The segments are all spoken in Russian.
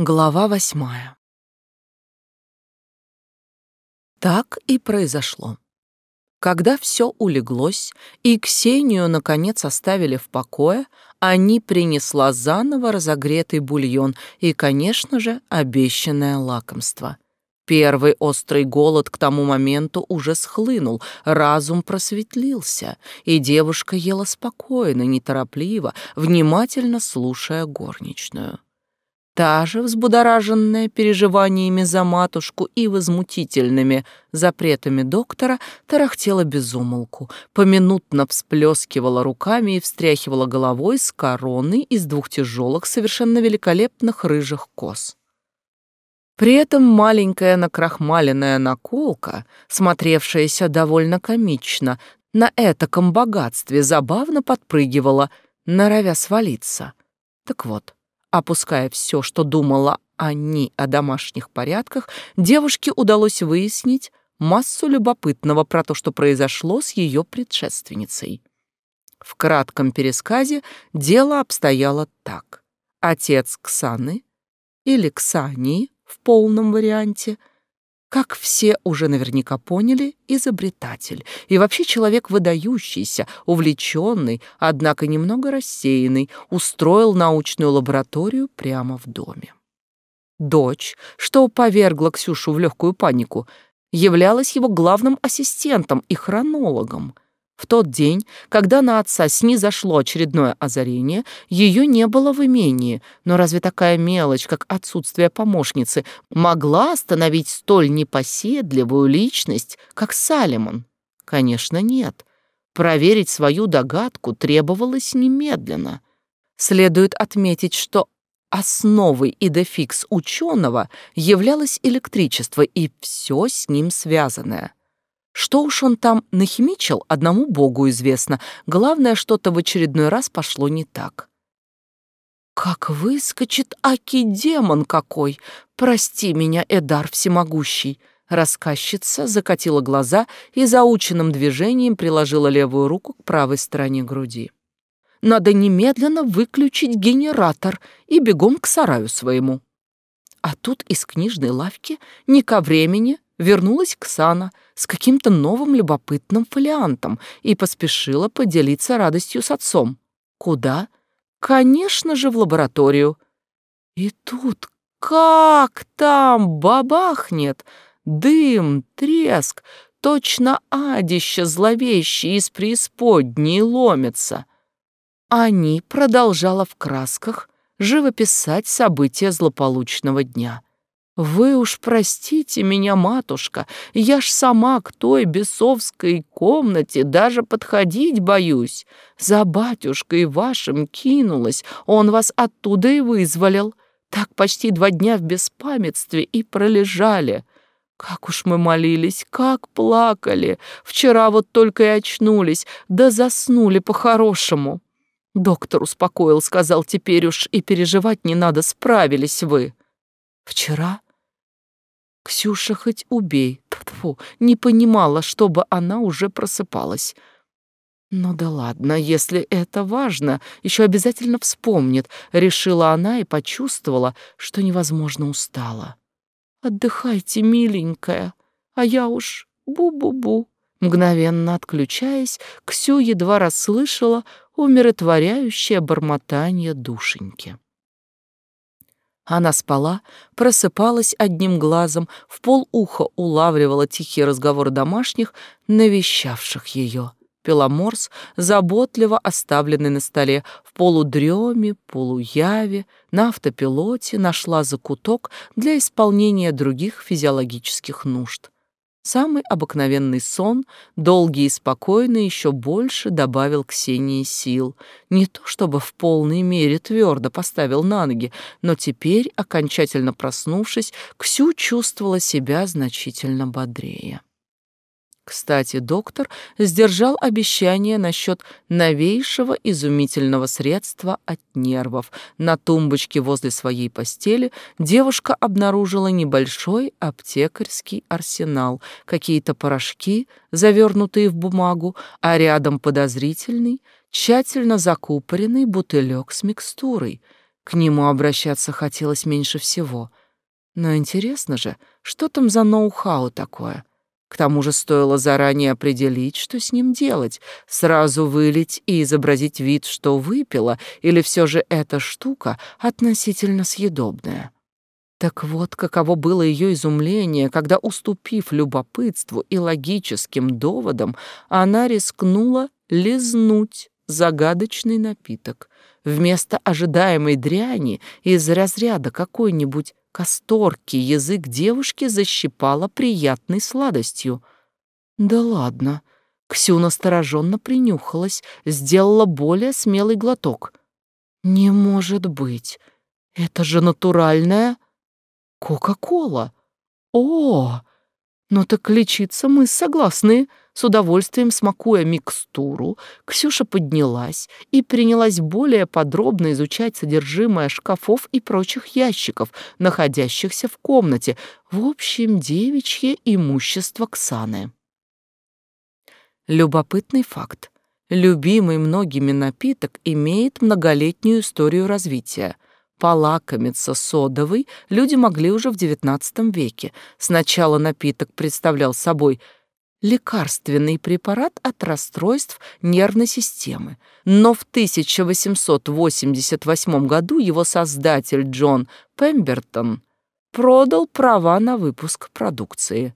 Глава восьмая. Так и произошло. Когда все улеглось и Ксению, наконец, оставили в покое, они принесла заново разогретый бульон и, конечно же, обещанное лакомство. Первый острый голод к тому моменту уже схлынул, разум просветлился, и девушка ела спокойно, неторопливо, внимательно слушая горничную. Та же, взбудораженная переживаниями за матушку и возмутительными запретами доктора, тарахтела безумолку, поминутно всплескивала руками и встряхивала головой с короной из двух тяжелых, совершенно великолепных рыжих кос. При этом маленькая накрахмаленная наколка, смотревшаяся довольно комично, на этаком богатстве забавно подпрыгивала, норовя свалиться. Так вот, Опуская все, что думала они о домашних порядках, девушке удалось выяснить массу любопытного про то, что произошло с ее предшественницей. В кратком пересказе дело обстояло так. Отец Ксаны, или Ксании в полном варианте, как все уже наверняка поняли, изобретатель и вообще человек выдающийся, увлеченный, однако немного рассеянный, устроил научную лабораторию прямо в доме. Дочь, что повергла Ксюшу в легкую панику, являлась его главным ассистентом и хронологом — в тот день, когда на отца снизошло очередное озарение, ее не было в имении, но разве такая мелочь, как отсутствие помощницы, могла остановить столь непоседливую личность, как Салемон? Конечно, нет. Проверить свою догадку требовалось немедленно. Следует отметить, что основой и дефикс ученого являлось электричество и все с ним связанное. Что уж он там нахимичил, одному богу известно. Главное, что-то в очередной раз пошло не так. Как выскочит аки-демон какой! Прости меня, Эдар всемогущий! Рассказчица закатила глаза и заученным движением приложила левую руку к правой стороне груди. Надо немедленно выключить генератор и бегом к сараю своему. А тут из книжной лавки не ко времени вернулась Ксана с каким-то новым любопытным фолиантом и поспешила поделиться радостью с отцом. Куда? Конечно же, в лабораторию. И тут как там бабахнет! Дым, треск, точно адище зловещее из преисподней ломится. Они продолжала в красках живописать события злополучного дня — вы уж простите меня, матушка, я ж сама к той бесовской комнате даже подходить боюсь. За батюшкой вашим кинулась, он вас оттуда и вызволил. Так почти два дня в беспамятстве и пролежали. Как уж мы молились, как плакали. Вчера вот только и очнулись, да заснули по-хорошему. Доктор успокоил, сказал, теперь уж и переживать не надо, справились вы. Вчера? Ксюша хоть убей, Тьфу, не понимала, чтобы она уже просыпалась. «Ну да ладно, если это важно, еще обязательно вспомнит», — решила она и почувствовала, что невозможно устала. «Отдыхайте, миленькая, а я уж бу-бу-бу». Мгновенно отключаясь, Ксю едва расслышала умиротворяющее бормотание душеньки. Она спала, просыпалась одним глазом, в полуха улавливала тихие разговоры домашних, навещавших ее. Пеломорс, заботливо оставленный на столе, в полудреме, полуяве, на автопилоте нашла закуток для исполнения других физиологических нужд. Самый обыкновенный сон, долгий и спокойный, еще больше добавил Ксении сил. Не то чтобы в полной мере твердо поставил на ноги, но теперь, окончательно проснувшись, Ксю чувствовала себя значительно бодрее. Кстати, доктор сдержал обещание насчет новейшего изумительного средства от нервов. На тумбочке возле своей постели девушка обнаружила небольшой аптекарский арсенал, какие-то порошки, завернутые в бумагу, а рядом подозрительный, тщательно закупоренный бутылек с микстурой — К нему обращаться хотелось меньше всего. Но интересно же, что там за ноу-хау такое? К тому же стоило заранее определить, что с ним делать, сразу вылить и изобразить вид, что выпила, или все же эта штука относительно съедобная. Так вот, каково было ее изумление, когда, уступив любопытству и логическим доводам, она рискнула лизнуть загадочный напиток. Вместо ожидаемой дряни из разряда какой-нибудь касторки язык девушки защипала приятной сладостью. «Да ладно!» Ксю настороженно принюхалась, сделала более смелый глоток. «Не может быть! Это же натуральная Кока-кола! О, ну так лечиться мы согласны!» С удовольствием смакуя микстуру, Ксюша поднялась и принялась более подробно изучать содержимое шкафов и прочих ящиков, находящихся в комнате, в общем, девичье имущество Ксаны. Любопытный факт. Любимый многими напиток имеет многолетнюю историю развития – Полакомиться содовой люди могли уже в XIX веке. Сначала напиток представлял собой лекарственный препарат от расстройств нервной системы. Но в 1888 году его создатель Джон Пембертон продал права на выпуск продукции.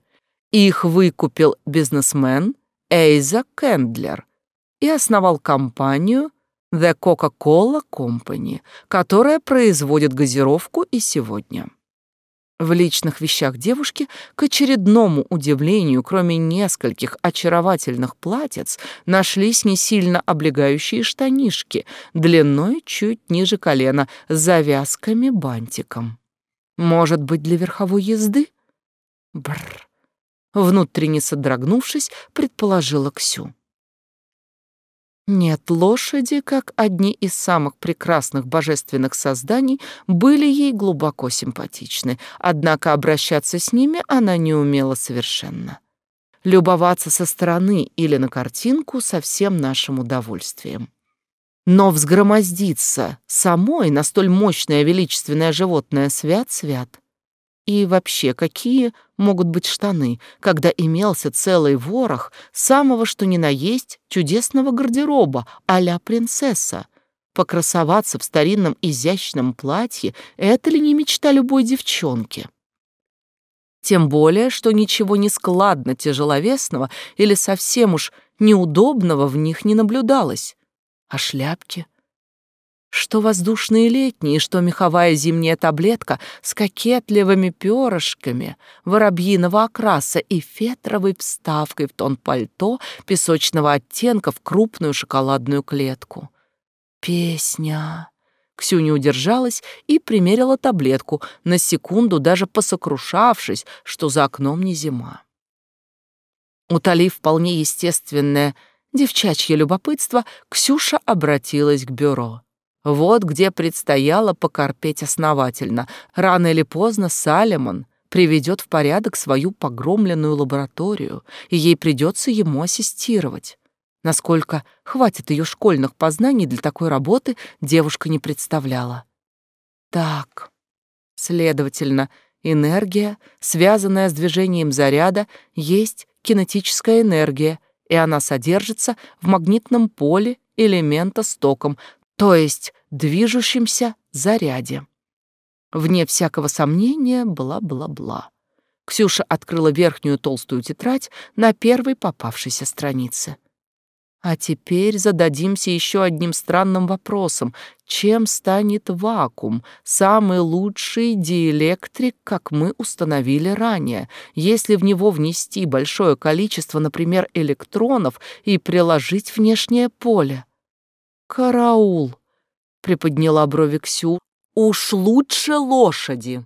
Их выкупил бизнесмен Эйза Кендлер и основал компанию The Coca-Cola Company, которая производит газировку и сегодня. В личных вещах девушки, к очередному удивлению, кроме нескольких очаровательных платьиц, нашлись не сильно облегающие штанишки, длиной чуть ниже колена, с завязками-бантиком. Может быть, для верховой езды? Бррр. Внутренне содрогнувшись, предположила Ксю. Нет, лошади, как одни из самых прекрасных божественных созданий, были ей глубоко симпатичны, однако обращаться с ними она не умела совершенно. Любоваться со стороны или на картинку со всем нашим удовольствием. Но взгромоздиться самой на столь мощное величественное животное свят-свят. И вообще, какие могут быть штаны, когда имелся целый ворох самого что ни на есть чудесного гардероба а-ля принцесса? Покрасоваться в старинном изящном платье — это ли не мечта любой девчонки? Тем более, что ничего не складно тяжеловесного или совсем уж неудобного в них не наблюдалось. А шляпки? Что воздушные летние, что меховая зимняя таблетка с кокетливыми перышками воробьиного окраса и фетровой вставкой в тон пальто песочного оттенка в крупную шоколадную клетку. Песня. Ксю не удержалась и примерила таблетку, на секунду даже посокрушавшись, что за окном не зима. Утолив вполне естественное девчачье любопытство, Ксюша обратилась к бюро. Вот где предстояло покорпеть основательно. Рано или поздно Салемон приведет в порядок свою погромленную лабораторию, и ей придется ему ассистировать. Насколько хватит ее школьных познаний для такой работы, девушка не представляла. Так, следовательно, энергия, связанная с движением заряда, есть кинетическая энергия, и она содержится в магнитном поле элемента с током, то есть движущемся заряде. Вне всякого сомнения, бла-бла-бла. Ксюша открыла верхнюю толстую тетрадь на первой попавшейся странице. А теперь зададимся еще одним странным вопросом. Чем станет вакуум, самый лучший диэлектрик, как мы установили ранее, если в него внести большое количество, например, электронов и приложить внешнее поле? «Караул!» — приподняла брови Ксю. «Уж лучше лошади!»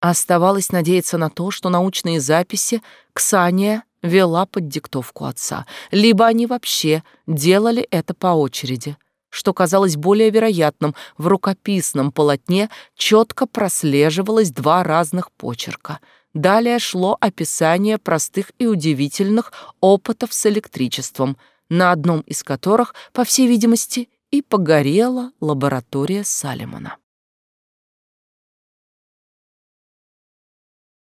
Оставалось надеяться на то, что научные записи Ксания вела под диктовку отца, либо они вообще делали это по очереди. Что казалось более вероятным, в рукописном полотне четко прослеживалось два разных почерка. Далее шло описание простых и удивительных опытов с электричеством — на одном из которых, по всей видимости, и погорела лаборатория Салемона.